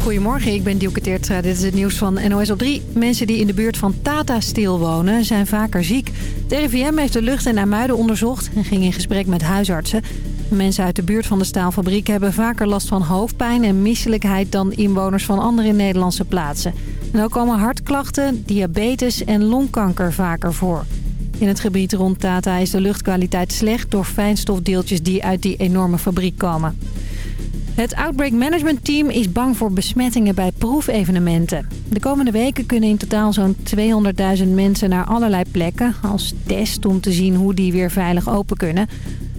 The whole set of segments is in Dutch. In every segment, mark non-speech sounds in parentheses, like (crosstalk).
Goedemorgen, ik ben Dielke Teertstra. Dit is het nieuws van NOS op 3. Mensen die in de buurt van Tata Steel wonen zijn vaker ziek. De RIVM heeft de lucht in Amuiden onderzocht en ging in gesprek met huisartsen. Mensen uit de buurt van de staalfabriek hebben vaker last van hoofdpijn en misselijkheid dan inwoners van andere Nederlandse plaatsen. En ook komen hartklachten, diabetes en longkanker vaker voor. In het gebied rond Tata is de luchtkwaliteit slecht door fijnstofdeeltjes die uit die enorme fabriek komen. Het Outbreak Management Team is bang voor besmettingen bij proefevenementen. De komende weken kunnen in totaal zo'n 200.000 mensen naar allerlei plekken... als test om te zien hoe die weer veilig open kunnen.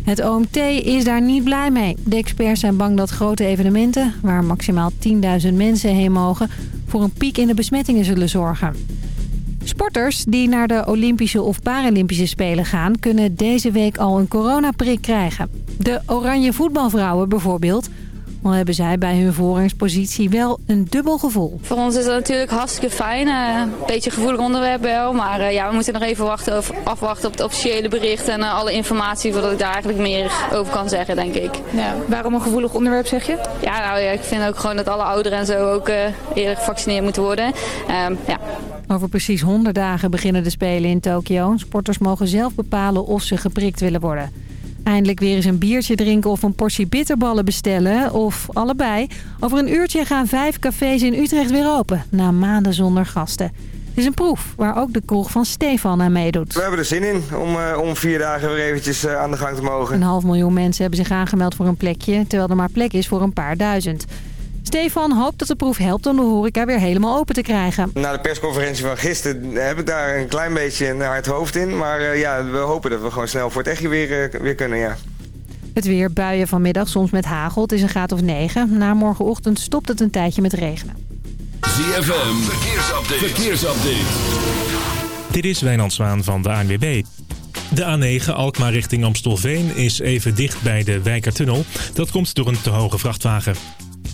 Het OMT is daar niet blij mee. De experts zijn bang dat grote evenementen, waar maximaal 10.000 mensen heen mogen... voor een piek in de besmettingen zullen zorgen. Sporters die naar de Olympische of Paralympische Spelen gaan... kunnen deze week al een coronaprik krijgen. De oranje voetbalvrouwen bijvoorbeeld... Al hebben zij bij hun voorrangspositie wel een dubbel gevoel. Voor ons is dat natuurlijk hartstikke fijn. Een beetje een gevoelig onderwerp wel. Maar uh, ja, we moeten nog even wachten of, afwachten op het officiële bericht en uh, alle informatie voordat ik daar eigenlijk meer over kan zeggen, denk ik. Ja, waarom een gevoelig onderwerp zeg je? Ja, nou ja, ik vind ook gewoon dat alle ouderen en zo ook uh, eerder gevaccineerd moeten worden. Um, ja. Over precies 100 dagen beginnen de Spelen in Tokio. Sporters mogen zelf bepalen of ze geprikt willen worden. Eindelijk weer eens een biertje drinken of een portie bitterballen bestellen. Of allebei. Over een uurtje gaan vijf cafés in Utrecht weer open. Na maanden zonder gasten. Het is een proef waar ook de kroeg van Stefan aan meedoet. We hebben er zin in om, uh, om vier dagen weer eventjes uh, aan de gang te mogen. Een half miljoen mensen hebben zich aangemeld voor een plekje. Terwijl er maar plek is voor een paar duizend. Stefan hoopt dat de proef helpt om de horeca weer helemaal open te krijgen. Na de persconferentie van gisteren heb ik daar een klein beetje een hard hoofd in. Maar uh, ja, we hopen dat we gewoon snel voor het echtje weer, uh, weer kunnen, ja. Het weer, buien vanmiddag, soms met hagel. Het is een graad of 9. Na morgenochtend stopt het een tijdje met regenen. ZFM, verkeersupdate. verkeersupdate. Dit is Wijnand Zwaan van de ANWB. De A9 Alkmaar richting Amstelveen is even dicht bij de Wijkertunnel. Dat komt door een te hoge vrachtwagen.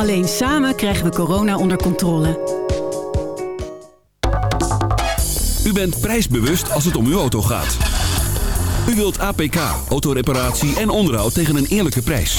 Alleen samen krijgen we corona onder controle. U bent prijsbewust als het om uw auto gaat. U wilt APK, autoreparatie en onderhoud tegen een eerlijke prijs.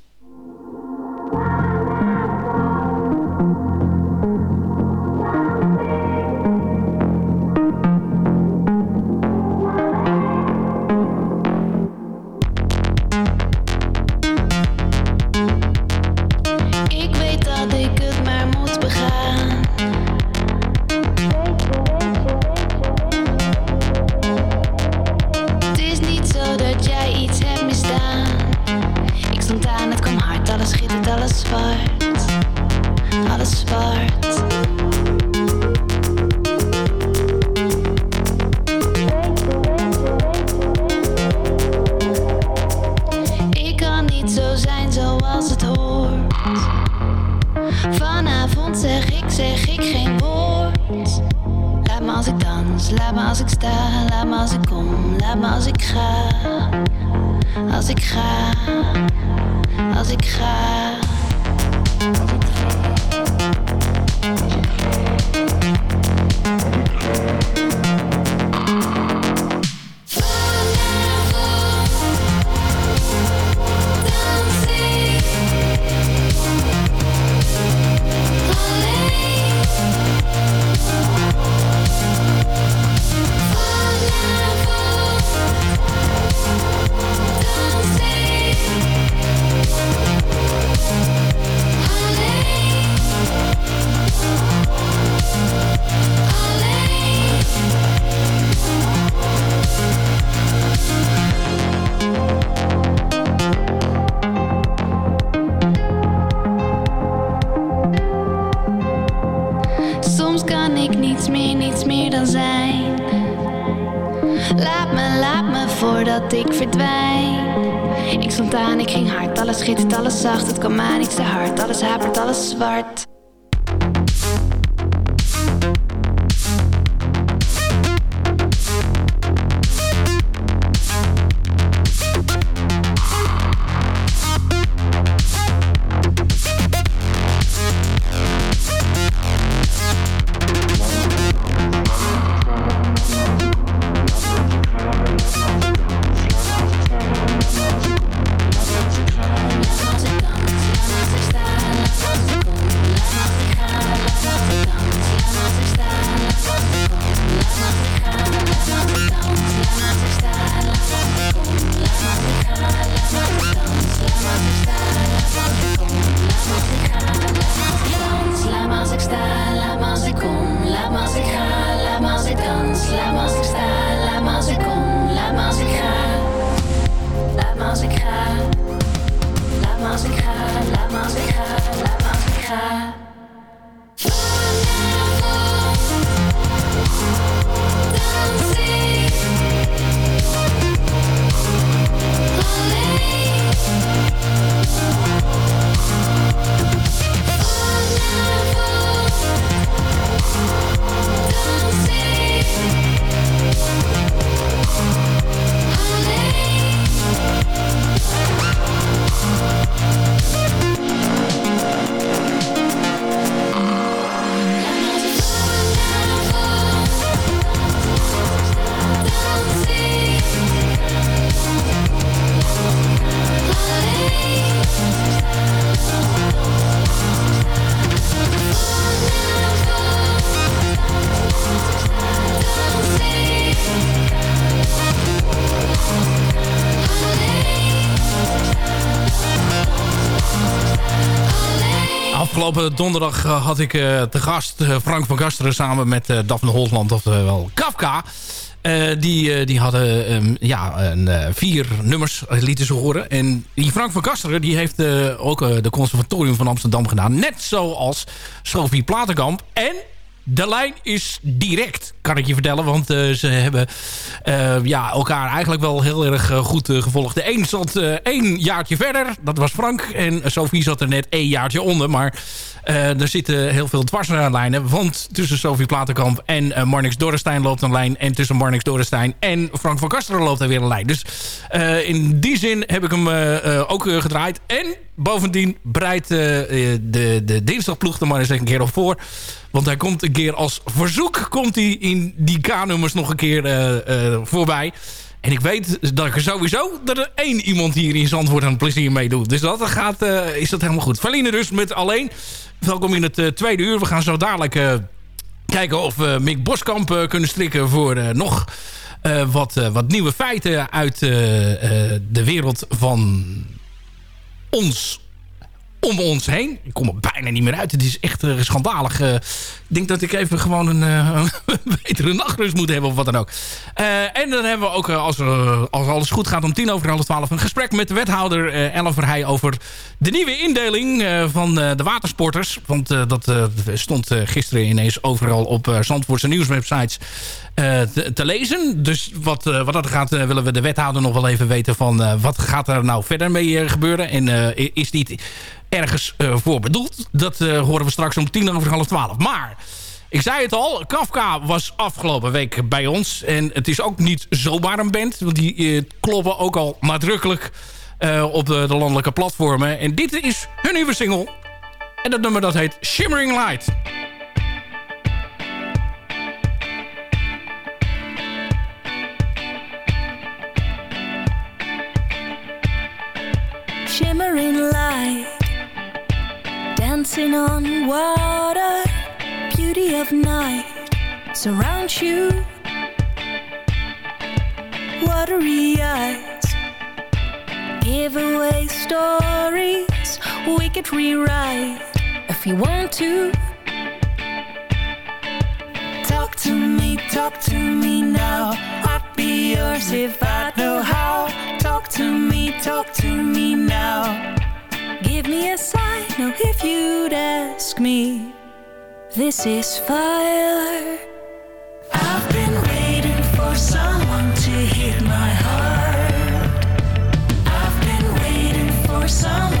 Ik verdwijn. Ik stond aan, ik ging hard, alles schittert, alles zacht. Het kwam aan, ik te hard, alles hapert, alles zwart. Afgelopen donderdag eh, had ik eh, te gast eh, Frank van Gasteren samen met Daphne Holtland, oftewel Kafka. Die, die hadden ehm, ja, een, vier nummers lieten ze horen. En die Frank van Kasteren die heeft ook de conservatorium van Amsterdam gedaan. Net zoals Sophie Platenkamp. En de lijn is direct, kan ik je vertellen. Want eh, ze hebben eh, ja, elkaar eigenlijk wel heel erg eh, goed gevolgd. De een zat één jaartje verder, dat was Frank. En Sophie zat er net één jaartje onder. Maar er zitten heel veel dwarslijnen. Want tussen Sophie Platenkamp en Marnix Dorrestein loopt een lijn. En tussen Marnix Dorrestein en Frank van Kasteren loopt er weer een lijn. Dus in die zin heb ik hem ook gedraaid. En bovendien breidt de, de dinsdagploeg er maar eens een keer op voor. Want hij komt een keer als verzoek komt hij in die K-nummers nog een keer eh, eh, voorbij. En ik weet dat er sowieso dat er één iemand hier in Zandvoort aan plezier mee doet. Dus dat gaat, eh, is dat helemaal goed. Valine dus met alleen. Welkom in het tweede uur. We gaan zo dadelijk kijken of we Mick Boskamp kunnen strikken voor nog wat, wat nieuwe feiten uit de wereld van ons om ons heen. Ik kom er bijna niet meer uit. Het is echt eh, schandalig. Eh, ik denk dat ik even gewoon een, eh, (laughs) een betere nachtrust moet hebben of wat dan ook. En dan hebben we ook, als, als alles goed gaat, om tien over half twaalf... een gesprek met de wethouder eh Ellen Verheij over de nieuwe indeling van de watersporters. Want dat stond gisteren ineens overal op uh, Zandvoortse nieuwswebsites te, te lezen. Dus wat, wat dat gaat, willen we de wethouder nog wel even weten van... wat gaat er nou verder mee gebeuren? En is dit ergens eh, voor bedoeld? Dat eh, horen we straks om tien over half twaalf. Maar... Ik zei het al, Kafka was afgelopen week bij ons. En het is ook niet zomaar een band. Want die eh, kloppen ook al nadrukkelijk op de, de landelijke platformen. En dit is hun nieuwe single. En dat nummer dat heet Shimmering Light. shimmering light, dancing on water, beauty of night surrounds you. Watery eyes give away stories we could rewrite if you want to. Talk to me, talk to me now. I'd be yours if I know how. Talk to me, talk to me now. Give me a sign, oh, if you'd ask me. This is fire. I've been waiting for someone to hit my heart. I've been waiting for someone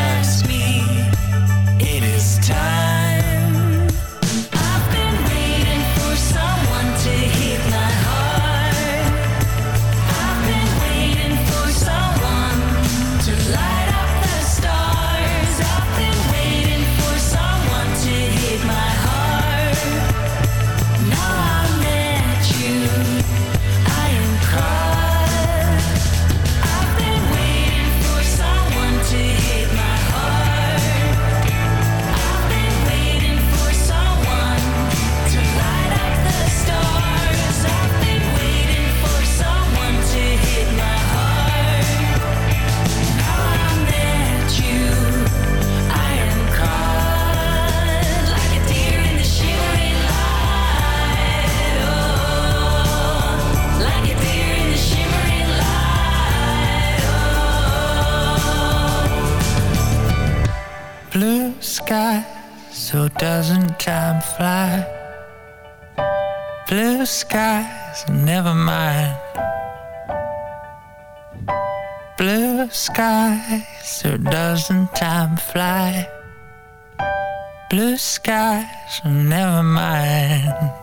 doesn't time fly? Blue skies, never mind. Blue skies, so doesn't time fly? Blue skies, never mind.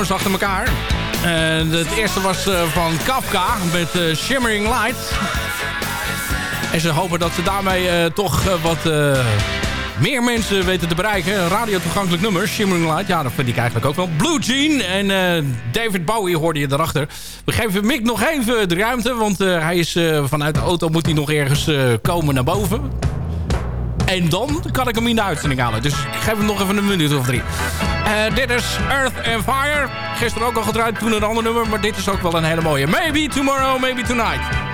Nummers achter elkaar. En het eerste was eh, van Kafka met eh, Shimmering Light. En ze hopen dat ze daarmee eh, toch eh, wat eh, meer mensen weten te bereiken. Een radiotoegankelijk nummer, Shimmering Light. Ja, dat vind ik eigenlijk ook wel. Blue Jean en eh, David Bowie hoorde je daarachter. We geven Mick nog even de ruimte, want eh, hij is eh, vanuit de auto moet hij nog ergens eh, komen naar boven. En dan kan ik hem in de uitzending halen. Dus ik geef hem nog even een minuut of drie. Eh, dit is Earth and Fire. Gisteren ook al gedraaid, toen een ander nummer. Maar dit is ook wel een hele mooie. Maybe tomorrow, maybe tonight.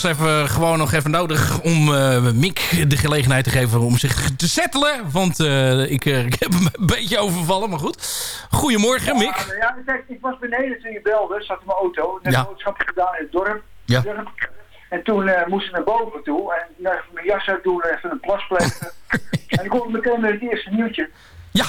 Was even, gewoon nog even nodig om eh Mick de gelegenheid te geven om zich te settelen. Want eh, ik, eh, (laughs) ik heb hem een beetje overvallen, maar goed. Goedemorgen, Mick. Ja, ik was beneden toen je belde, zat in mijn auto. Net Ja. een boodschapje gedaan in het dorp. Ja. dorp. En toen eh, moest ik naar boven toe. En even mijn jas uit doen, even een plas plegen. (laughs) en ik kom meteen met het eerste nieuwtje. Ja,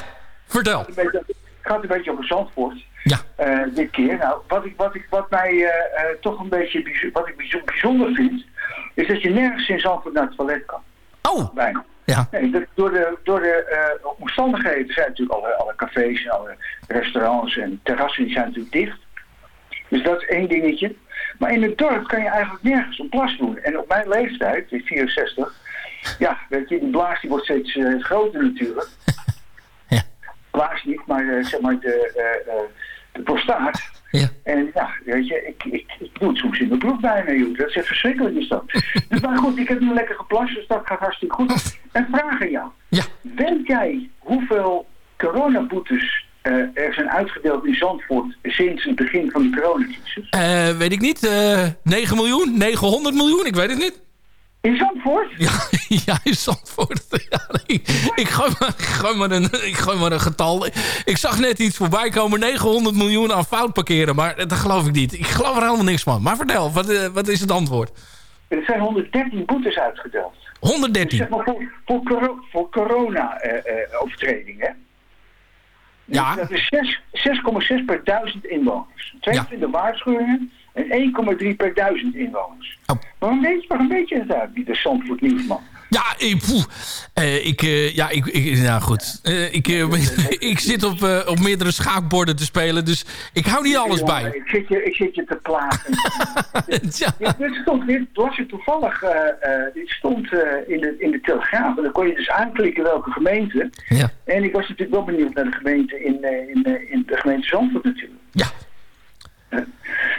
vertel. Het gaat een beetje- het gaat een Zandvoort. Ja. Eh, dit keer. Nou, wat, ik, wat, ik, wat mij eh, eh, toch een beetje wat ik bijzo- bijzonder vind, is dat je nergens in Zandvoort naar het toilet kan. Oh. Bijna. Ja. Nee, dat- door de, door de omstandigheden zijn natuurlijk alle, alle cafés en alle restaurants en terrassen die zijn natuurlijk dicht. Dus dat is één dingetje. Maar in het dorp kan je eigenlijk nergens een plas doen. En op mijn leeftijd, ik 64, ja, weet je, die blaas die wordt steeds groter natuurlijk. (laughs) Blaas niet, maar zeg maar de, de prostaat. Ja. En ja, weet je, ik, ik, ik doe het soms in mijn broek bijna, joh. Dat is echt verschrikkelijk is dat. (laughs) dus maar goed, ik heb nu lekker geplast, dus dat gaat hartstikke goed. En vraag aan jou. Ja. Weet jij hoeveel coronaboetes eh, er zijn uitgedeeld in Zandvoort sinds het begin van de coronacrisis? Eh, weet ik niet. eh 9 miljoen? 900 miljoen? Ik weet het niet. In Zandvoort? Ja, (laughs) ja in Zandvoort. (laughs) Ja, ik, ik, gooi maar, ik, gooi maar een, ik gooi maar een getal. Ik zag net iets voorbij komen. 900 miljoen aan fout parkeren. Maar dat geloof ik niet. Ik geloof er helemaal niks van. Maar vertel, wat, eh, wat is het antwoord? Er zijn 113 boetes uitgedeeld. 113? Zeg maar voor, voor, coro- voor corona-overtredingen. Ja. Dat is zes- 6,6 per duizend inwoners. 22 waarschuwingen en 1,3 per duizend inwoners. Oh. Waarom weet je, waarom weet je het uit, die de Zandvoort Nieuwsman? Ja, ik, poeh. Eh, ik, eh, ja, ik, ik, nou goed. Eh, ik, eh, (laughs) ik zit op, eh, op meerdere schaakborden te spelen, dus ik hou niet alles bij. Ik zit je, ik zit je te plagen. (laughs) dit, dit stond, dit was het toevallig, eh, eh, dit stond eh, in, de, in de Telegraaf. En dan kon je dus aanklikken welke gemeente. Ja. En ik was natuurlijk wel benieuwd naar de gemeente in, eh, in, eh, in de gemeente Zandvoort natuurlijk. Ja. (laughs)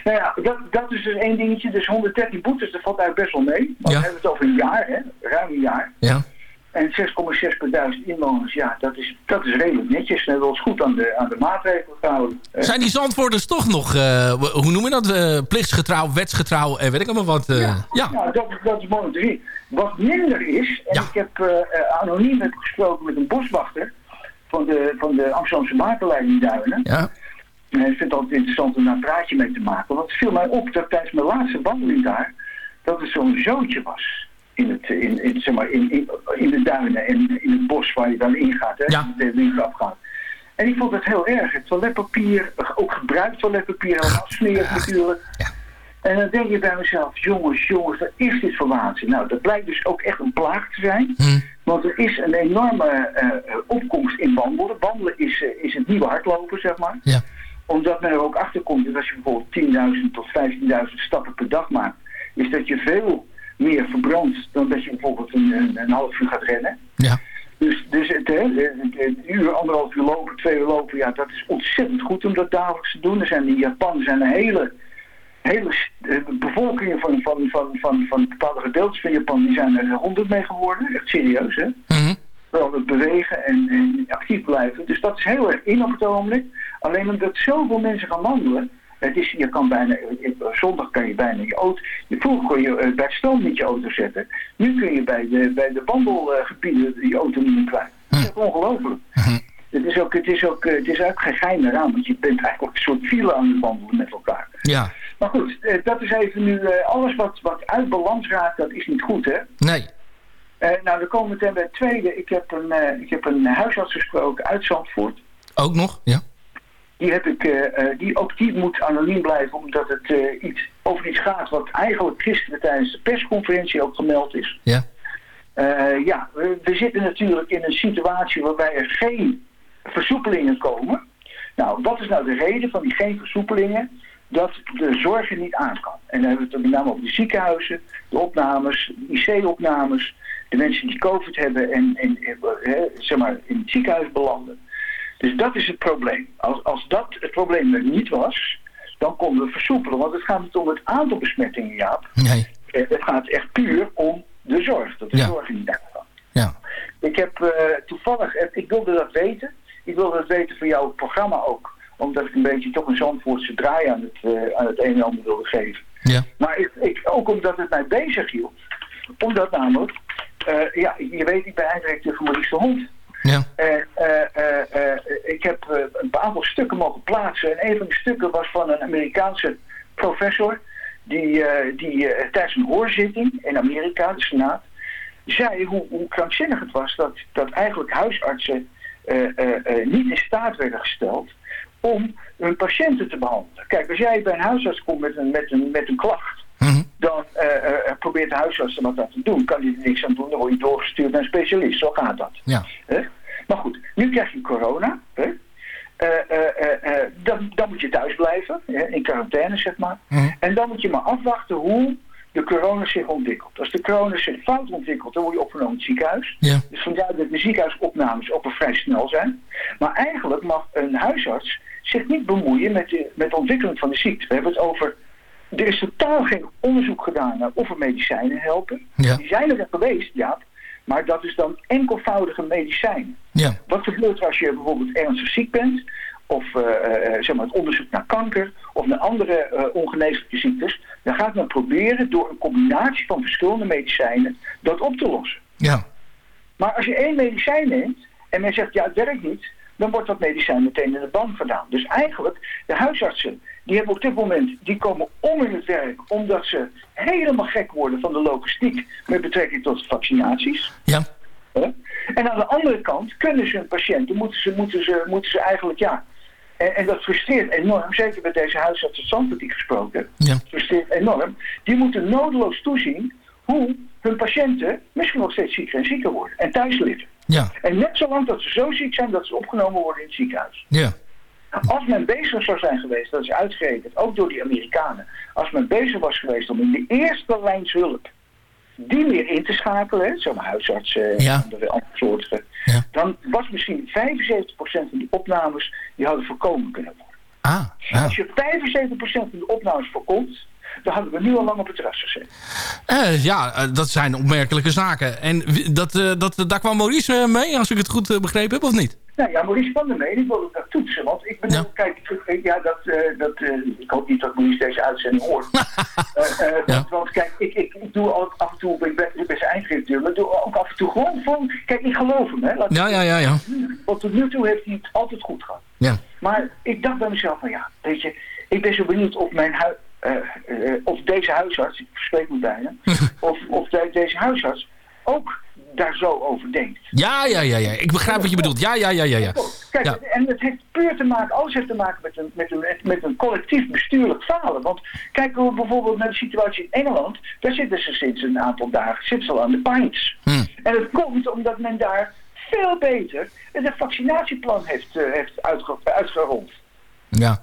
Nou ja, dat, dat is dus één dingetje. Dus 113 boetes, dat valt eigenlijk best wel mee. Ja. we hebben het over een jaar, hè? ruim een jaar. Ja. En 6,6 per duizend inwoners, ja, dat is, dat is redelijk netjes. En wel eens goed aan de, aan de maatregelen gehouden. hè. Zijn die Zandvoorters toch nog, eh, hoe noem je dat? Eh, plichtsgetrouw, wetsgetrouw en weet ik allemaal wat. eh, ja. Nou, dat, dat is mooi zien. Wat minder is, en ik heb eh, eh, anoniem heb gesproken met een boswachter van de, van de Amsterdamse Duinen. Ja. En ik vind het altijd interessant om daar een praatje mee te maken. Want het viel mij op dat tijdens mijn laatste wandeling daar, dat er zo'n zootje was. In, het, in, in, zeg maar, in, in, in de duinen en in het bos waar je dan ingaat, hè, Ja. de afgaat. En ik vond het heel erg. Het toiletpapier, ook gebruikt toiletpapier, helemaal smerig natuurlijk. En dan denk je bij mezelf, jongens, jongens, wat is dit voor waanzin? Nou, dat blijkt dus ook echt een plaag te zijn. Hm. Want er is een enorme eh, eh, opkomst in wandelen. Wandelen is, eh, is het nieuwe hardlopen, zeg maar. Ja. Omdat men er ook achter komt dat als je bijvoorbeeld 10.000 tot 15.000 stappen per dag maakt, is dat je veel meer verbrandt dan dat je bijvoorbeeld een, een, een half uur gaat rennen. Ja. Dus, dus het, het uur, anderhalf uur lopen, twee uur lopen, ja, dat is ontzettend goed om dat dagelijks te doen. Er zijn in Japan zijn er hele, hele bevolkingen van, van, van, van, van bepaalde gedeeltes van Japan, die zijn er honderd mee geworden. Echt serieus, hè? Wel het bewegen en, en actief blijven. Dus dat is heel erg in op het ogenblik. Alleen omdat zoveel mensen gaan wandelen. Het is, je kan bijna, zondag kan je bijna je auto. Je, vroeger kon je eh, bij het stoom niet je auto zetten. Nu kun je bij de, bij de wandelgebieden je auto niet meer kwijt. Dat is echt ongelooflijk. Het is ook, het is ook, eh, het is eigenlijk geen gein eraan, want je bent eigenlijk een soort file aan het wandelen met elkaar. Ja. Maar goed, eh, dat is even nu, alles wat, wat uit balans raakt, dat is niet goed hè. Nee. Eh, nou, dan komen we meteen bij het tweede. Ik heb een, eh, ik heb een huisarts gesproken uit Zandvoort. Ook nog? Ja. Die, heb ik, eh, die, ook die moet anoniem blijven, omdat het iets, over iets gaat wat eigenlijk gisteren tijdens de persconferentie ook gemeld is. Ja. Ja, we, we zitten natuurlijk in een situatie waarbij er geen versoepelingen komen. Nou, wat is nou de reden van die geen versoepelingen? Dat de zorg er niet aan kan. En dan hebben we het met name over de ziekenhuizen, de opnames, de IC-opnames, de mensen die COVID hebben en, en zeg maar in het ziekenhuis belanden. Dus dat is het probleem. Als, als dat het probleem er niet was, dan konden we versoepelen. Want het gaat niet om het aantal besmettingen, Jaap. Nee. Eh, Het gaat echt puur om de zorg. Dat de Ja. zorg niet aan kan. Ja. Ik heb eh, toevallig, eh, ik wilde dat weten. Ik wilde dat weten voor jouw programma ook. Omdat ik een beetje toch een Zandvoortse draai aan het, aan het een en ander wilde geven. Ja. Maar ik, ik, ook omdat het mij bezig hield. Omdat namelijk, eh, ja, je weet, ik ben Maurice de Hond. Ja. En eh, eh, ik heb een aantal stukken mogen plaatsen. En een van die stukken was van een Amerikaanse professor. Die, die tijdens een hoorzitting in Amerika, de Senaat, zei hoe, hoe krankzinnig het was dat, dat eigenlijk huisartsen niet in staat werden gesteld om hun patiënten te behandelen. Kijk, als jij bij een huisarts komt met een, met een, met een klacht, dan eh, eh, probeert de huisarts er wat aan te doen. Kan hij er niks aan doen, dan word je doorgestuurd naar een specialist. Zo gaat dat. Ja. Maar goed, nu krijg je corona. Eh, eh, eh, eh, dan, dan moet je thuis blijven, in quarantaine zeg maar. En dan moet je maar afwachten hoe de corona zich ontwikkelt. Als de corona zich fout ontwikkelt, dan word je opgenomen in het ziekenhuis. Ja. Dus vandaar dat de ziekenhuisopnames ook wel vrij snel zijn. Maar eigenlijk mag een huisarts zich niet bemoeien met de, met de ontwikkeling van de ziekte. We hebben het over... Er is totaal geen onderzoek gedaan naar of er medicijnen helpen. Ja. Die zijn er geweest, ja. Maar dat is dan enkelvoudige medicijnen. Ja. Wat gebeurt er als je bijvoorbeeld ernstig ziek bent? of eh, eh, zeg maar het onderzoek naar kanker of naar andere eh, ongeneeslijke ziektes, dan gaat men proberen door een combinatie van verschillende medicijnen dat op te lossen. Ja. Maar als je één medicijn neemt en men zegt ja het werkt niet, dan wordt dat medicijn meteen in de ban gedaan. Dus eigenlijk, de huisartsen, die hebben op dit moment, die komen om in het werk omdat ze helemaal gek worden van de logistiek met betrekking tot vaccinaties. Ja. En aan de andere kant kunnen ze een patiënt, dan moeten ze, moeten ze, moeten ze eigenlijk, ja, en, en dat frustreert enorm, zeker met deze huisarts uit Zandvoort die ik gesproken heb, Ja. frustreert enorm. Die moeten nodeloos toezien hoe hun patiënten misschien nog steeds zieker en zieker worden en thuis liggen. Ja. En net zolang dat ze zo ziek zijn dat ze opgenomen worden in het ziekenhuis. Ja. Als men bezig zou zijn geweest, dat is uitgerekend, ook door die Amerikanen, als men bezig was geweest om in de eerste lijns hulp die meer in te schakelen, hè, zeg maar huisartsen Ja. en andere andere soorten, dan was misschien 75% van die opnames die hadden voorkomen kunnen worden. Ah, Als je 75% van de opnames voorkomt, dan hadden we nu al lang op het terras gezeten. Eh, ja, eh, dat zijn opmerkelijke zaken. En dat, eh, dat, daar kwam Maurice eh, mee, als ik het goed eh, begrepen heb, of niet? Nou ja, Maurice van der Meen, ik wil het dat toetsen. Want ik bedoel, kijk, ja, dat, eh, dat, eh, ik hoop niet dat Maurice deze uitzending hoort. (laughs) Eh, eh, want, want kijk, ik, ik, ik doe ook af en toe, ik ben, ben zijn eindredacteur, maar doe ook af en toe gewoon van, kijk, ik geloof hem, hè. Laat Ja, ja, ja, ja. Want tot nu toe heeft hij het altijd goed gehad. Ja. Maar ik dacht bij mezelf van ja, weet je, ik ben zo benieuwd of mijn hui- eh, of deze huisarts, ik verspreek me bijna, (laughs) of, of de- deze huisarts ook daar zo over denkt. Ja, ja, ja, ja. Ik begrijp wat je bedoelt. Ja, ja, ja, ja. ja. Kijk, Ja. en het heeft puur te maken, alles heeft te maken met een, met een, met een collectief bestuurlijk falen. Want kijken we bijvoorbeeld naar de situatie in Engeland, daar zitten ze sinds een aantal dagen, zitten ze al aan de pints. En het komt omdat men daar veel beter een vaccinatieplan heeft, eh, heeft uitge, uitgerold. Ja,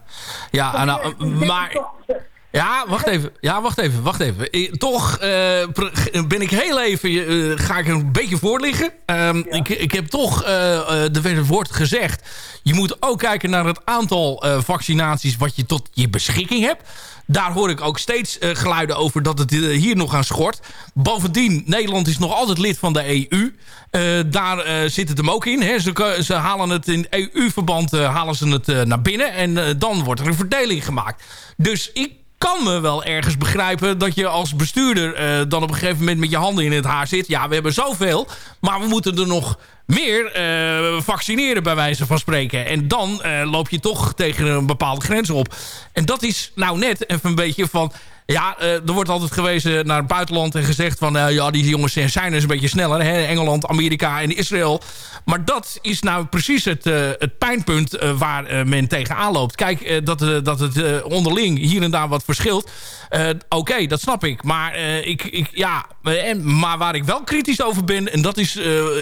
ja nou, maar... Ja, wacht even. Ja, wacht even. Wacht even. Toch eh, ben ik heel even... eh, ga ik een beetje voorliggen. Ehm, ik, ik heb toch de werd het woord gezegd. Je moet ook kijken naar het aantal vaccinaties... wat je tot je beschikking hebt. Daar hoor ik ook steeds geluiden over dat het hier nog aan schort. Bovendien, Nederland is nog altijd lid van de EU. Daar zit het hem ook in. Hè. Ze, ze halen het in EU-verband halen ze het naar binnen. En dan wordt er een verdeling gemaakt. Dus ik kan me wel ergens begrijpen dat je als bestuurder eh, dan op een gegeven moment met je handen in het haar zit. Ja, we hebben zoveel, maar we moeten er nog meer eh, vaccineren bij wijze van spreken. En dan eh, loop je toch tegen een bepaalde grens op. En dat is nou net even een beetje van... Ja, eh, er wordt altijd gewezen naar het buitenland en gezegd van... eh, ja, die jongens zijn dus een beetje sneller. Hè? Engeland, Amerika en Israël. Maar dat is nou precies het, eh, het pijnpunt waar men tegenaan loopt. Kijk, dat, dat het onderling hier en daar wat verschilt. Oké, dat snap ik. Maar, ik, ik, ja, en, maar waar ik wel kritisch over ben... en dat is...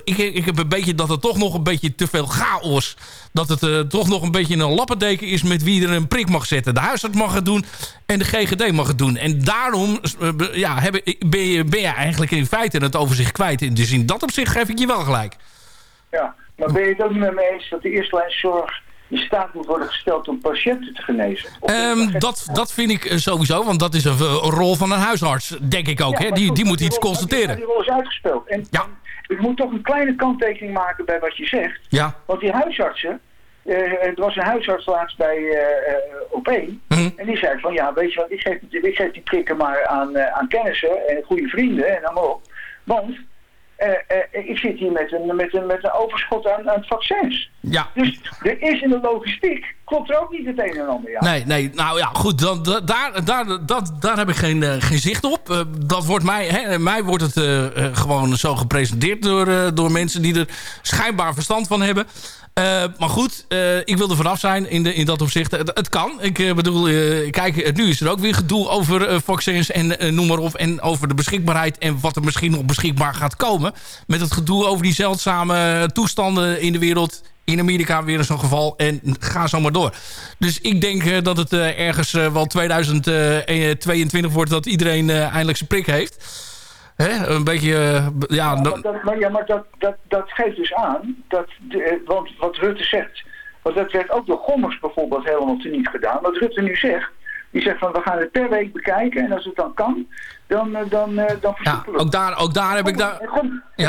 ik, ik heb een beetje dat het toch nog een beetje te veel chaos... dat het toch nog een beetje een lappendeken is... met wie er een prik mag zetten. De huisarts mag het doen en de GGD mag het doen. En daarom eh, ja, heb, ben, je, ben je eigenlijk in feite het overzicht kwijt. In- Dus in dat opzicht geef ik je wel gelijk. Ja, maar ben je het ook niet met me eens dat de eerste lijn zorg in staat moet worden gesteld om patiënten te genezen? Ehm, dat, dat vind ik eh, sowieso, want dat is een, eh, een rol van een huisarts, denk ik ook. Ja, hè? Die, goed, die moet die iets rol- constateren. Die rol is uitgespeeld. En en ik moet toch een kleine kanttekening maken bij wat je zegt. Ja. Want die huisartsen, er was een huisarts laatst bij eh, eh, op één. Mhm. En die zei van ja, weet je wat, ik geef, ik geef die prikken maar aan, eh, aan kennissen en goede vrienden en dan op. Want eh, eh, ik zit hier met een, met een, met een overschot aan, aan vaccins. Ja. Dus er is in de logistiek, klopt er ook niet het een en ander. Ja. Nee, nee, nou ja, goed, dan, da- daar, daar, dat, daar heb ik geen, eh, geen zicht op. Eh, dat wordt mij, hè, mij wordt het eh, eh, gewoon zo gepresenteerd door, eh, door mensen die er schijnbaar verstand van hebben. Eh, maar goed, eh, ik wil er vanaf zijn in, de, in dat opzicht. Het, kan. Ik eh, bedoel, eh, kijk, eh, nu is er ook weer gedoe over eh, vaccins en eh, noem maar op. En over de beschikbaarheid en wat er misschien nog beschikbaar gaat komen. Met het gedoe over die zeldzame toestanden in de wereld. In Amerika weer zo'n geval. En ga zo maar door. Dus ik denk eh, dat het eh, ergens eh, wel 2022 wordt... dat iedereen eindelijk zijn prik heeft. Hè? Een beetje... ja, Ja, maar dat, maar, ja, maar dat, dat, dat geeft dus aan, dat de, want wat Rutte zegt, want dat werd ook door Gommers bijvoorbeeld helemaal teniet gedaan. Wat Rutte nu zegt, die zegt van we gaan het per week bekijken en als het dan kan, dan, dan, dan versoepelen we ook daar, ook daar heb ik daar...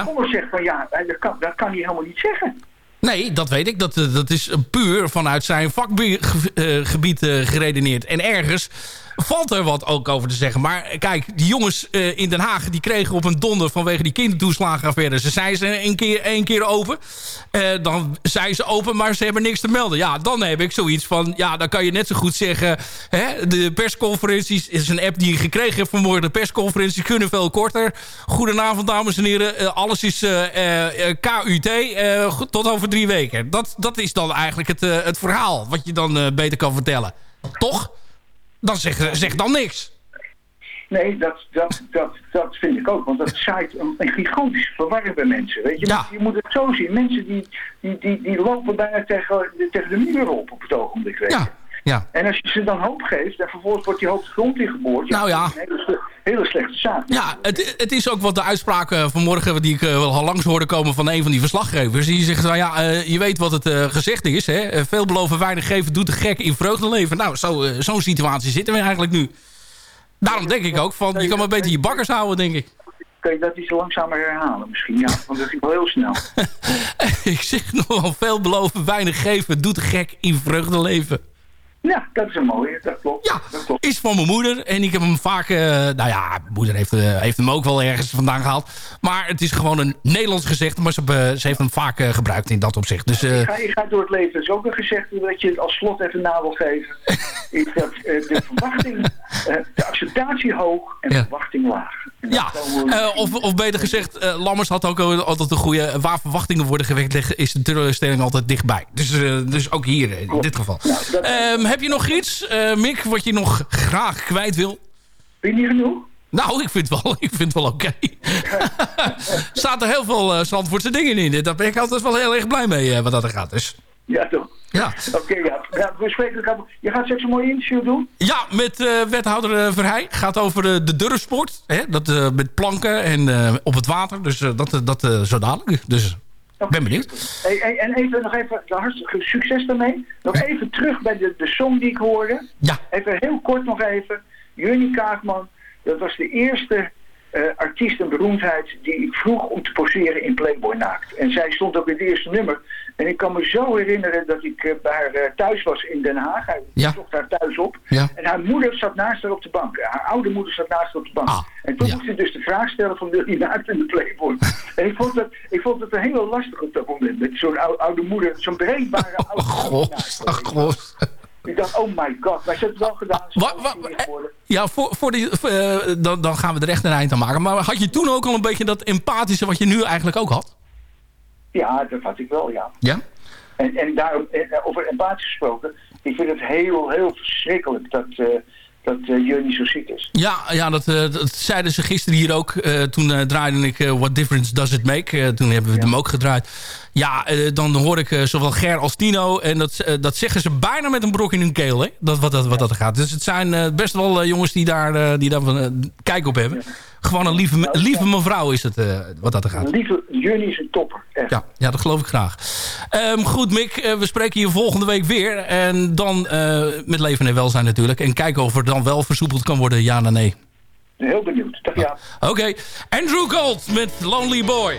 Gommers zegt van ja, dat kan, dat kan hij helemaal niet zeggen. Nee, dat weet ik. Dat, eh, dat is puur vanuit zijn vakgebied eh, geredeneerd. En ergens valt er wat ook over te zeggen. Maar kijk, die jongens eh, in Den Haag... die kregen op een donder vanwege die kindertoeslagenaffaire. Ze zijn ze een keer, één keer open. Eh, dan zijn ze open, maar ze hebben niks te melden. Ja, dan heb ik zoiets van... ja, dan kan je net zo goed zeggen... Hè, de persconferenties is een app die je gekregen hebt vanmorgen. De persconferenties kunnen veel korter. Goedenavond, dames en heren. Eh, alles is KUT tot over drie weken. Dat, dat is dan eigenlijk het, het verhaal... wat je dan beter kan vertellen. Toch? Dan zeg, zeg dan niks. Nee, dat, dat, dat, dat vind ik ook. Want dat zaait een, een gigantische verwarring bij mensen. Weet je? Ja. je moet het zo zien. Mensen die, die, die, die lopen bijna tegen, de- tegen de muur op op het ogenblik. Weet je? Ja, ja. En als je ze dan hoop geeft en vervolgens wordt die hoop de grond ingeboord. Nou ja. is Een hele, sle- hele slechte zaak. Ja, het, het is ook wat de uitspraak vanmorgen... die ik eh, wel al langs hoorde komen van een van die verslaggevers. Die zegt, nou ja, eh, je weet wat het eh, gezegd is. Hè? Veel beloven, weinig geven, doet de gek in vreugde leven. Nou, zo, zo'n situatie zitten we eigenlijk nu. Daarom denk ik ook van, je kan maar beter je bakkers houden, denk ik. Kun je dat iets langzamer herhalen misschien? Ja, want dat ging wel heel snel. (laughs) ik zeg nog wel, veel beloven, weinig geven, doet de gek in vreugde leven. Ja, dat is een mooie. Dat klopt. Ja, is van mijn moeder. En ik heb hem vaak... eh, nou ja, mijn moeder heeft, eh, heeft hem ook wel ergens vandaan gehaald. Maar het is gewoon een Nederlands gezegd. Maar ze, heeft hem vaak eh, gebruikt in dat opzicht. Dus eh, Ik ga, ik ga door het leven. Dat is ook een gezegde dat je het als slot even na wil geven. (laughs) is dat de verwachting, de acceptatie hoog en de verwachting laag. Dat ja, of, of beter gezegd, Lammers had ook altijd een goede... Waar verwachtingen worden gewekt, is de teleurstelling altijd dichtbij. Dus, dus ook hier in dit geval. Ehm, heb je nog iets, eh, Mick, wat je nog graag kwijt wil? Ben je genoeg? Nou, ik vind het wel, ik vind wel oké. (laughs) Staat er heel veel uh, Zandvoortse dingen in. Daar ben ik altijd wel heel erg blij mee, eh, wat dat er gaat. Dus. Ja, toch? Ja. Oké, ja. ja. We spreken elkaar. Je gaat straks een mooi interview doen? Ja, met eh, wethouder uh, Verheij. Gaat over uh, de durfsport. Hè? Dat, uh, met planken en uh, op het water. Dus dat, dat zo dadelijk. Dus ik ben benieuwd. En even nog even, hartstikke succes daarmee. Nog even terug bij de, de song die ik hoorde. Ja. Even heel kort nog even. Junnie Kaagman, dat was de eerste uh, artiest en beroemdheid die ik vroeg om te poseren in Playboy Naakt. En zij stond ook in het eerste nummer. En ik kan me zo herinneren dat ik uh, bij haar uh, thuis was in Den Haag. Hij ja. zocht haar thuis op. Ja. En haar moeder zat naast haar op de bank. Haar oude moeder zat naast haar op de bank. Ah, en toen ja. moest ze dus de vraag stellen van wil je naakt in de Playboy? (laughs) en ik vond, dat, ik vond dat een hele lastig op dat moment. Met zo'n oude, oude moeder, zo'n breekbare oude moeder. Ik dacht, oh my god, ze heeft het wel gedaan. Wat, ja, voor, voor die, uh, dan, dan gaan we er echt een eind aan maken. Maar had je toen ook al een beetje dat empathische wat je nu eigenlijk ook had? Ja, dat had ik wel, ja. Ja? En, en daarom, over empathisch gesproken, ik vind het heel, heel verschrikkelijk dat, uh, dat uh, Junnie zo ziek is. Ja, ja dat, dat zeiden ze gisteren hier ook. toen draaide ik What Difference Does It Make? toen hebben we ja. hem ook gedraaid. Ja, dan hoor ik zowel Ger als Tino. En dat, dat zeggen ze bijna met een brok in hun keel. Hè? Dat, wat, dat, wat dat gaat. Dus het zijn best wel jongens die daar, die daar van, kijk op hebben. Gewoon een lieve, lieve mevrouw is het wat dat er gaat. Lieve Junnie is een topper. Echt. Ja, ja, dat geloof ik graag. Um, goed, Mick, we spreken je volgende week weer. En dan uh, met leven en welzijn natuurlijk. En kijken of er dan wel versoepeld kan worden, ja of nee. Heel benieuwd. Dag ja. Oké. Okay. Andrew Gold met Lonely Boy.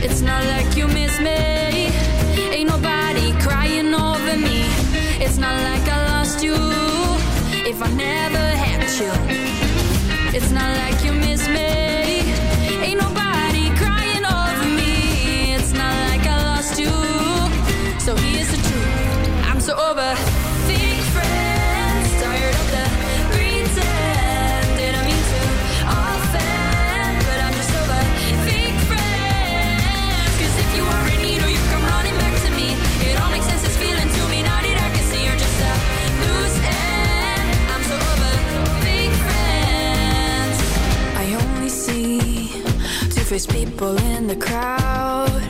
It's not like you miss me. Ain't nobody crying over me. It's not like I lost you if I never had you. It's not like you miss me. Ain't nobody. First people in the crowd.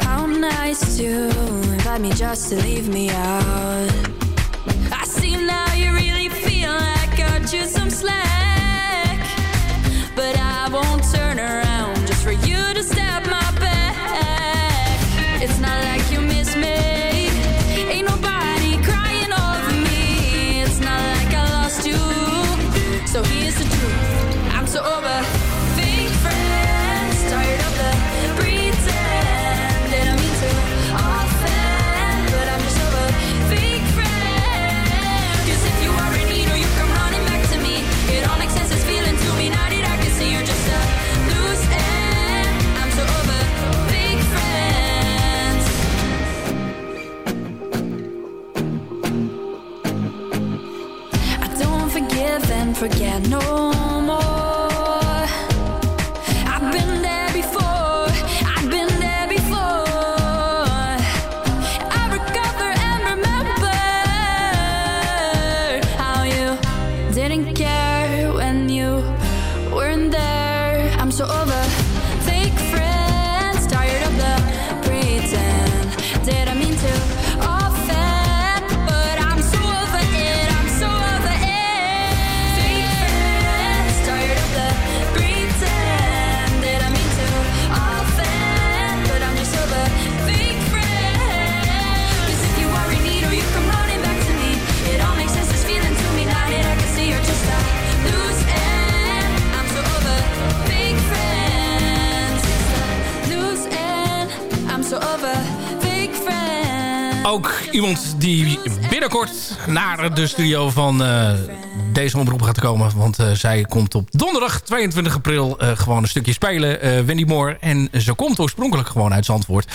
How nice to invite me just to leave me out. I see now you really feel like I got you some slack. But I won't turn around. forget, no ook iemand die binnenkort naar de studio van eh, deze omroep gaat komen. Want eh, zij komt op donderdag 22 april eh, gewoon een stukje spelen. Wendy Moore. En ze komt oorspronkelijk gewoon uit Zandvoort.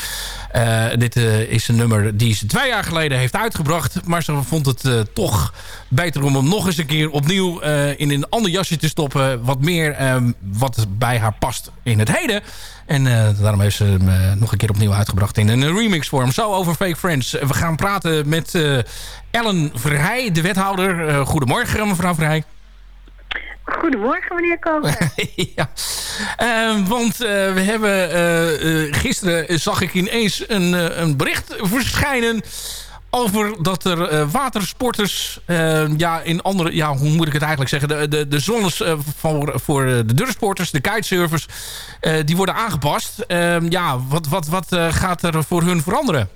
Dit is een nummer die ze twee jaar geleden heeft uitgebracht. Maar ze vond het toch beter om hem nog eens een keer opnieuw in een ander jasje te stoppen. Wat meer ehm, wat bij haar past in het heden. En eh, daarom heeft ze hem eh, nog een keer opnieuw uitgebracht in een remixvorm. Zo over Fake Friends. We gaan praten met eh, Ellen Verheij, de wethouder. Goedemorgen, mevrouw Verheij. Goedemorgen, meneer Koper. (laughs) ja. Want we hebben gisteren zag ik ineens een, een bericht verschijnen over dat er eh, watersporters, eh, ja, in andere, ja, hoe moet ik het eigenlijk zeggen, de, de, de zones eh, voor, voor de durfsporters, de kitesurfers, die worden aangepast. Eh, ja, wat, wat, wat gaat er voor hun veranderen?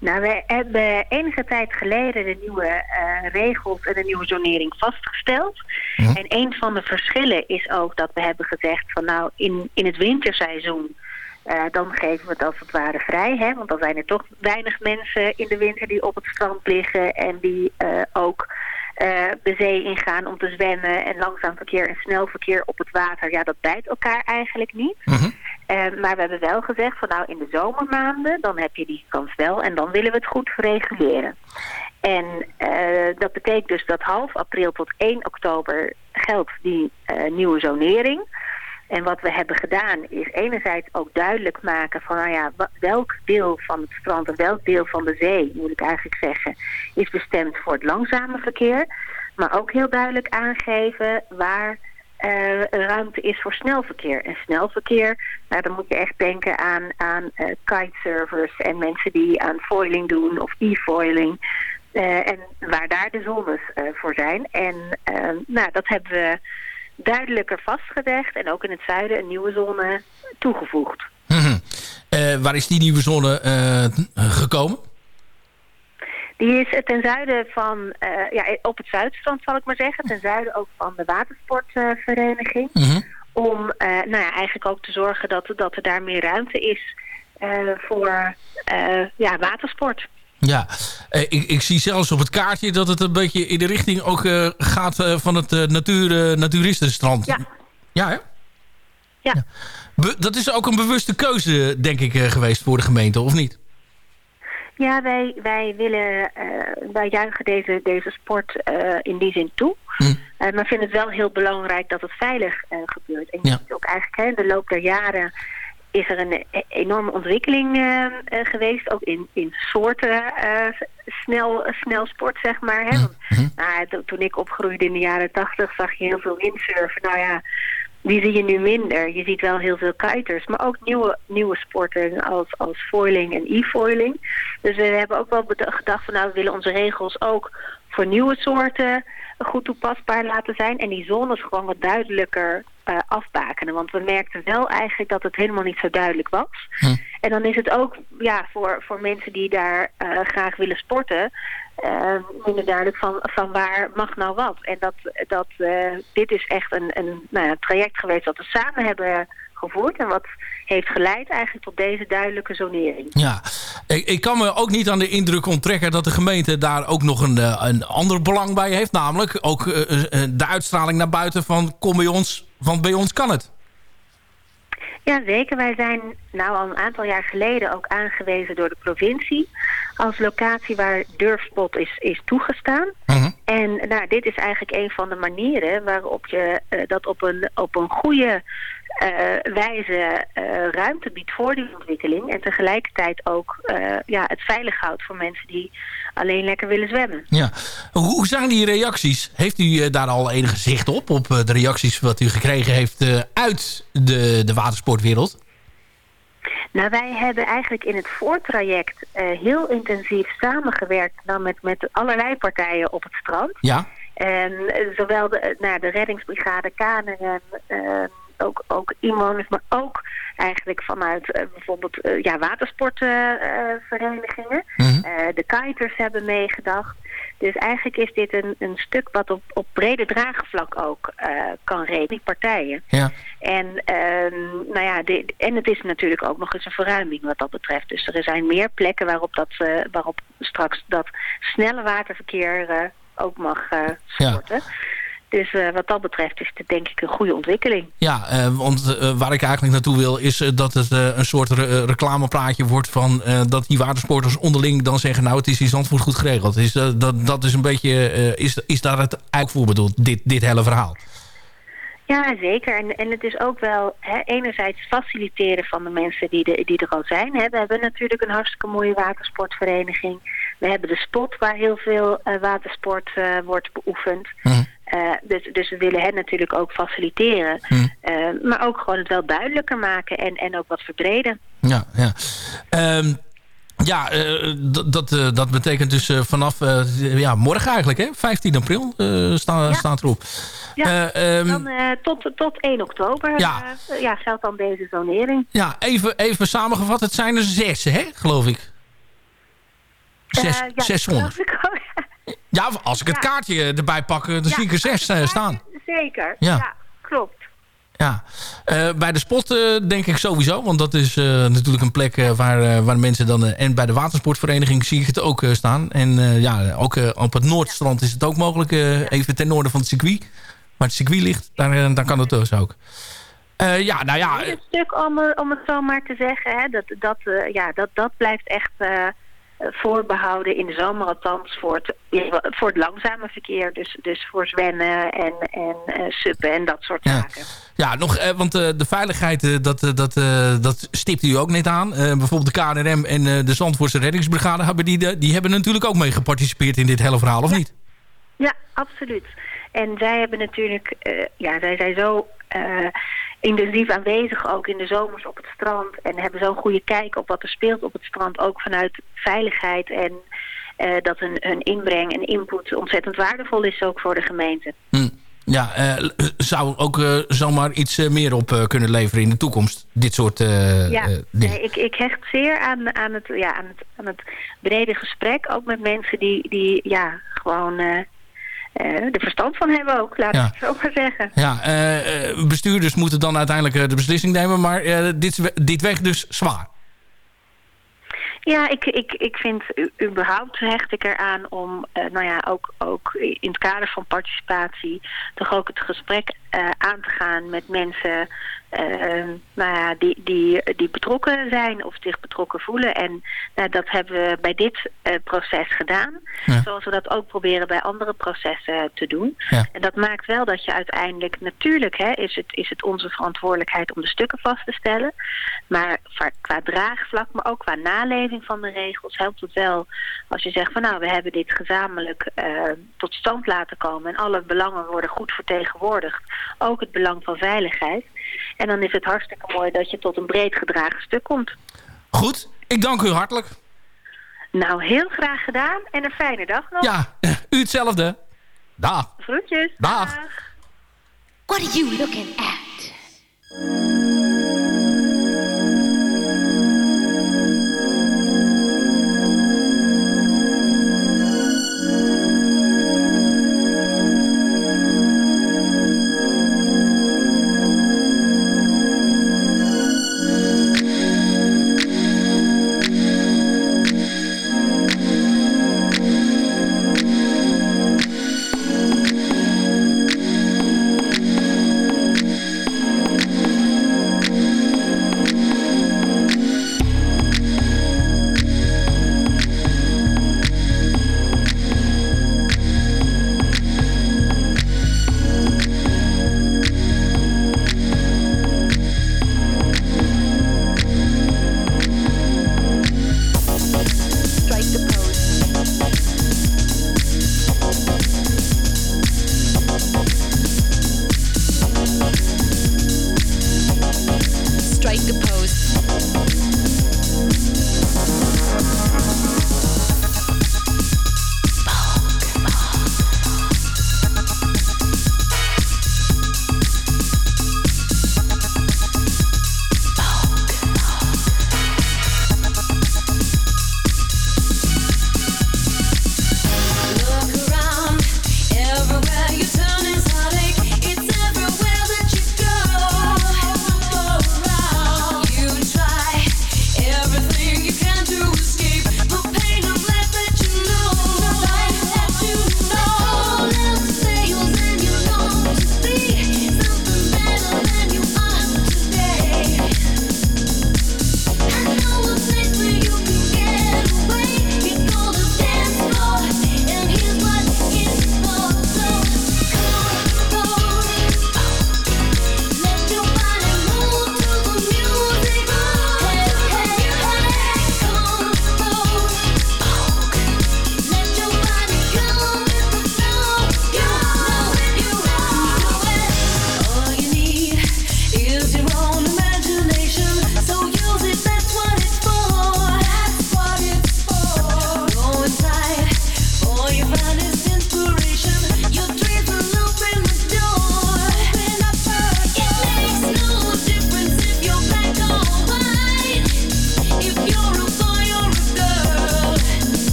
Nou, wij hebben enige tijd geleden de nieuwe regels en de nieuwe zonering vastgesteld. En een van de verschillen is ook dat we hebben gezegd van nou, in, in het winterseizoen... eh, dan geven we het als het ware vrij, hè? want dan zijn er toch weinig mensen in de winter die op het strand liggen en die eh, ook eh, de zee ingaan om te zwemmen en langzaam verkeer en snel verkeer op het water. Ja, dat bijt elkaar eigenlijk niet. Eh, maar we hebben wel gezegd van nou in de zomermaanden, dan heb je die kans wel en dan willen we het goed reguleren. En dat betekent dus dat half april tot 1 oktober geldt die nieuwe zonering. En wat we hebben gedaan is enerzijds ook duidelijk maken van nou ja, welk deel van het strand en welk deel van de zee, moet ik eigenlijk zeggen, is bestemd voor het langzame verkeer. Maar ook heel duidelijk aangeven waar eh, ruimte is voor snelverkeer. En snelverkeer, nou, dan moet je echt denken aan, aan eh, kitesurfers en mensen die aan foiling doen of e-foiling. Eh, en waar daar de zones voor zijn. En nou, dat hebben we duidelijker vastgelegd en ook in het zuiden een nieuwe zone toegevoegd. Mhm. Eh, waar is die nieuwe zone eh, gekomen? Die is eh, ten zuiden van, ja, op het Zuidstrand zal ik maar zeggen, ten zuiden ook van de watersportvereniging. Om eh, nou ja, eigenlijk ook te zorgen dat, dat er daar meer ruimte is voor ja, watersport. Ja, eh, ik, ik zie zelfs op het kaartje dat het een beetje in de richting ook eh, gaat eh, van het eh, natuur, naturistenstrand. Ja. Ja, hè? Ja. Dat is ook een bewuste keuze, denk ik, geweest voor de gemeente, of niet? Ja, wij, wij willen, wij juichen deze, deze sport in die zin toe. Eh, maar vinden het wel heel belangrijk dat het veilig gebeurt. En je ziet ook eigenlijk hè, in de loop der jaren is er een e- enorme ontwikkeling eh, eh, geweest. Ook in, in soorten eh, snel, snel sport, zeg maar. Hè? Want, nou, to- toen ik opgroeide in de jaren tachtig zag je heel veel windsurfen. Nou ja, die zie je nu minder. Je ziet wel heel veel kiters, maar ook nieuwe, nieuwe sporten als, als foiling en e-foiling. Dus we hebben ook wel gedacht van nou, we willen onze regels ook voor nieuwe soorten goed toepasbaar laten zijn. En die zones gewoon wat duidelijker eh, afbakenen. Want we merkten wel eigenlijk dat het helemaal niet zo duidelijk was. En dan is het ook ja, voor, voor mensen die daar eh, graag willen sporten... eh, minder duidelijk van, van waar mag nou wat. En dat, dat, dit is echt een, een nou ja, traject geweest dat we samen hebben gevoerd... en wat heeft geleid eigenlijk tot deze duidelijke zonering. Ja, ik, ik kan me ook niet aan de indruk onttrekken dat de gemeente daar ook nog een, eh, een ander belang bij heeft. Namelijk ook eh, eh, de uitstraling naar buiten van kom bij ons, want bij ons kan het. Ja, zeker. Wij zijn nou al een aantal jaar geleden ook aangewezen door de provincie als locatie waar durfspot is, is toegestaan. En nou, dit is eigenlijk een van de manieren waarop je dat op een, op een goede wijze eh, ruimte biedt voor die ontwikkeling. En tegelijkertijd ook eh, ja, het veilig houdt voor mensen die alleen lekker willen zwemmen. Ja. Hoe zijn die reacties? Heeft u eh, daar al enige zicht op? Op eh, de reacties wat u gekregen heeft eh, uit de, de watersportwereld? Nou, wij hebben eigenlijk in het voortraject eh, heel intensief samengewerkt dan met, met allerlei partijen op het strand. Ja. En eh, zowel de, nou, de reddingsbrigade Kaneren, eh, ook, ook inwoners, maar ook eigenlijk vanuit eh, bijvoorbeeld eh, ja, watersportverenigingen. Eh, de kiters hebben meegedacht. Dus eigenlijk is dit een, een stuk wat op, op brede draagvlak ook kan rekenen, die partijen. Ja. En, ehm, nou ja, de, en het is natuurlijk ook nog eens een verruiming wat dat betreft. Dus er zijn meer plekken waarop, dat, waarop straks dat snelle waterverkeer ook mag sporten. Dus eh, wat dat betreft is het denk ik een goede ontwikkeling. Ja, eh, want eh, waar ik eigenlijk naartoe wil is dat het een soort re- reclamepraatje wordt van dat die watersporters onderling dan zeggen nou het is in Zandvoort goed geregeld. Is, dat, dat is een beetje, is, is daar het eigenlijk voor bedoeld, dit, dit hele verhaal? Ja, zeker. En, en het is ook wel hè, enerzijds faciliteren van de mensen die, de, die er al zijn. Hè. We hebben natuurlijk een hartstikke mooie watersportvereniging. We hebben de spot waar heel veel watersport wordt beoefend. Eh, dus, dus we willen hen natuurlijk ook faciliteren. Eh, maar ook gewoon het wel duidelijker maken en, en ook wat verbreden. Ja, ja. Ehm, ja, eh, dat- dat, dat betekent dus vanaf ja, morgen eigenlijk, hè? 15 april sta, staat erop. Ja, Eh, ehm, dan tot, tot 1 oktober Ja. ja, geldt dan deze zonering. ja, even, even samengevat, het zijn er zes, hè, geloof ik. Zes, ja, 600. geloof ik ook. Ja, als ik het kaartje erbij pak, eh, dan zie ik er zes eh, staan. Zeker, Ja. ja, klopt. Ja, Eh, bij de spot denk ik sowieso. Want dat is natuurlijk een plek waar, waar mensen dan... en bij de watersportvereniging zie ik het ook staan. En ja, ook op het Noordstrand is het ook mogelijk. even ten noorden van het circuit. Waar het circuit ligt, daar, daar kan het dus ook. Eh, ja, nou ja... Een stuk om, om het zo maar te zeggen, hè, dat, dat, ja, dat, dat blijft echt voorbehouden in de zomer althans voor het, voor het langzame verkeer. Dus, dus voor zwennen en, en eh, suppen en dat soort Ja. zaken. Ja, nog, eh, want eh, de veiligheid, dat, dat, dat stipt u ook net aan. Bijvoorbeeld de KNRM en de Zandvoortse reddingsbrigade... Hebben die, de- die hebben natuurlijk ook mee geparticipeerd in dit hele verhaal, of niet? Ja, absoluut. En zij hebben natuurlijk, ja, zij zijn zo intensief aanwezig ook in de zomers op het strand. En hebben zo'n goede kijk op wat er speelt op het strand. Ook vanuit veiligheid en eh, dat hun, hun inbreng en input ontzettend waardevol is ook voor de gemeente. Hm. Ja, eh, zou ook eh, zomaar iets meer op kunnen leveren in de toekomst. Dit soort ja, dingen. ik, ik hecht zeer aan, aan, het, ja, aan, het, aan het brede gesprek. Ook met mensen die, die ja, gewoon er verstand van hebben ook, laat Ja. ik het zo maar zeggen. Ja, eh, eh, bestuurders moeten dan uiteindelijk eh, de beslissing nemen. Maar eh, dit, dit weegt dus zwaar. Ja, ik, ik, ik vind u- überhaupt hecht ik eraan om, eh, nou ja, ook, ook in het kader van participatie, toch ook het gesprek eh, aan te gaan met mensen eh, nou ja, die, die, die betrokken zijn of zich betrokken voelen. En nou, dat hebben we bij dit eh, proces gedaan. Ja. Zoals we dat ook proberen bij andere processen te doen. Ja. En dat maakt wel dat je uiteindelijk, natuurlijk hè, is, het, is het onze verantwoordelijkheid om de stukken vast te stellen. Maar qua draagvlak, maar ook qua naleving van de regels helpt het wel als je zegt van nou, we hebben dit gezamenlijk eh, tot stand laten komen en alle belangen worden goed vertegenwoordigd. Ook het belang van veiligheid. En dan is het hartstikke mooi dat je tot een breed gedragen stuk komt. Goed, ik dank u hartelijk. Nou, heel graag gedaan en een fijne dag nog. Ja, (laughs) u hetzelfde. Dag. Groetjes. Dag. What are you looking at?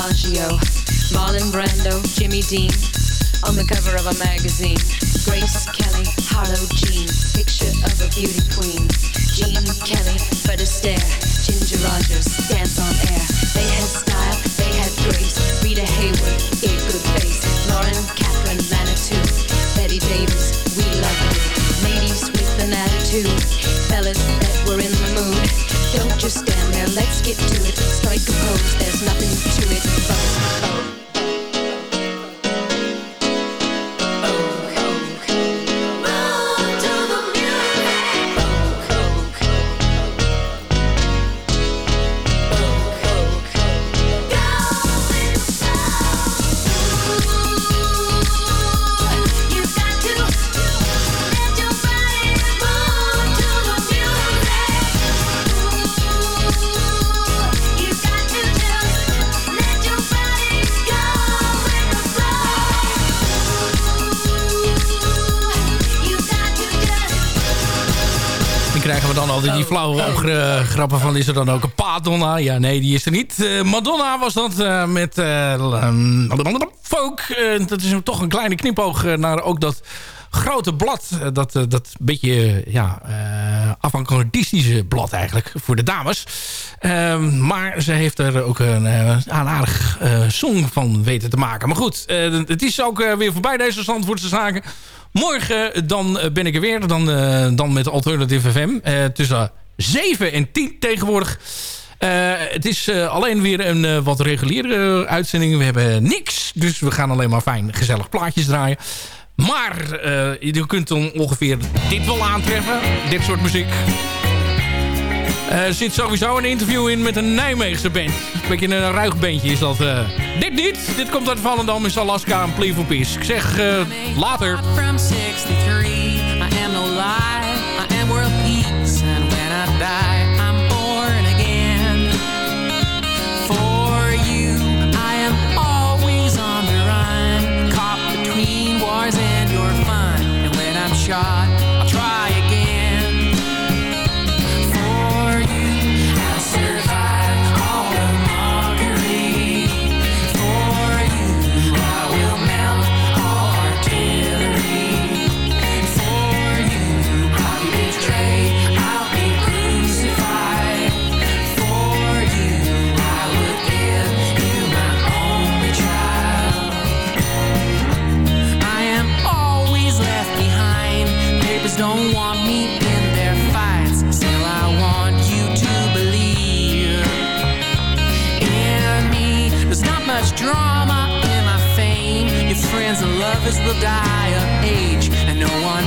DiMaggio, Marlon Brando, Jimmy Dean, on the cover of a magazine. Grace Kelly, Harlow Jean, picture of a beauty queen. Jean Kelly, Fred Astaire, Ginger Rogers, dance on air. They had style, they had grace. Rita Hayworth, a good face. Lauren Catherine Manitou, Betty Davis, we love you. Ladies with an attitude, fellas that were in the mood. Don't just stand there, let's get to it. Strike a pose, there's nothing to it. Oh, oh. Altijd die flauwe opgra- grappen van... is er dan ook een Madonna? Ja, nee, die is er niet. Eh, Madonna was dat eh, met eh, um, folk. Eh, dat is toch een kleine knipoog eh, naar ook dat grote blad. eh, dat, eh, dat beetje eh, ja, eh avant-gardistische blad eigenlijk voor de dames. Ehm, maar ze heeft er ook een, eh, een aardig eh, song van weten te maken. Maar goed, eh, het is ook eh, weer voorbij deze Zandvoortse zaken. Morgen dan eh, ben ik er weer. Dan, eh, dan met Alternative FM. eh, tussen 7 en 10 tegenwoordig. Eh, het is eh, alleen weer een eh, wat reguliere eh, uitzending. We hebben niks. Dus we gaan alleen maar fijn gezellig plaatjes draaien. Maar eh, je kunt dan ongeveer dit wel aantreffen. Dit soort muziek. Er zit sowieso een interview in met een Nijmeegse band. Een beetje een ruig bandje is dat. eh. dit niet. Dit komt uit Volendam in Alaska en Plea for Peace. Ik zeg eh, later. From 63, I am no lie. I am world peace, and when I die, I'm born again. For you, I am always on the run, caught between wars and your fun. And when I'm shot, don't want me in their fights. Still, I want you to believe in me. There's not much drama in my fame. Your friends and lovers will die of age, and no one